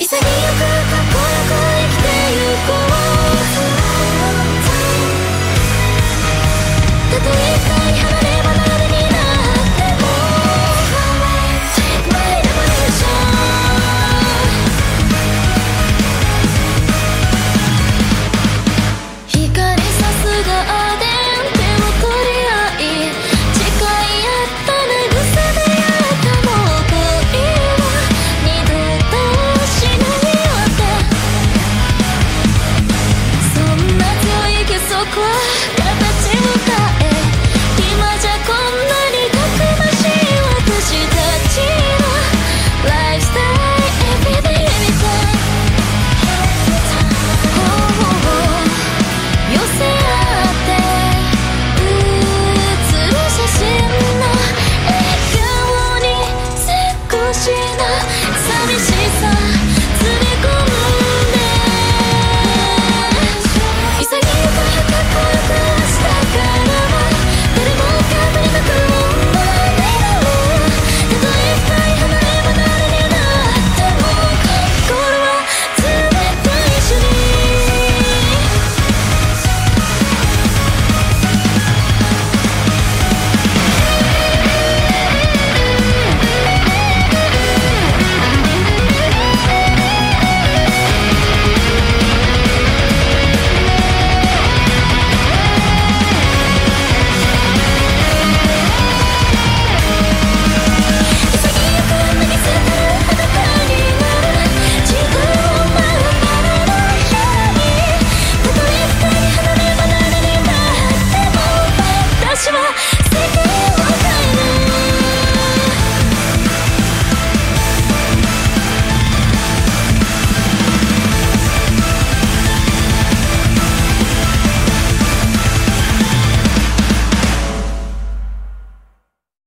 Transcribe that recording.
Is that you, girl? watching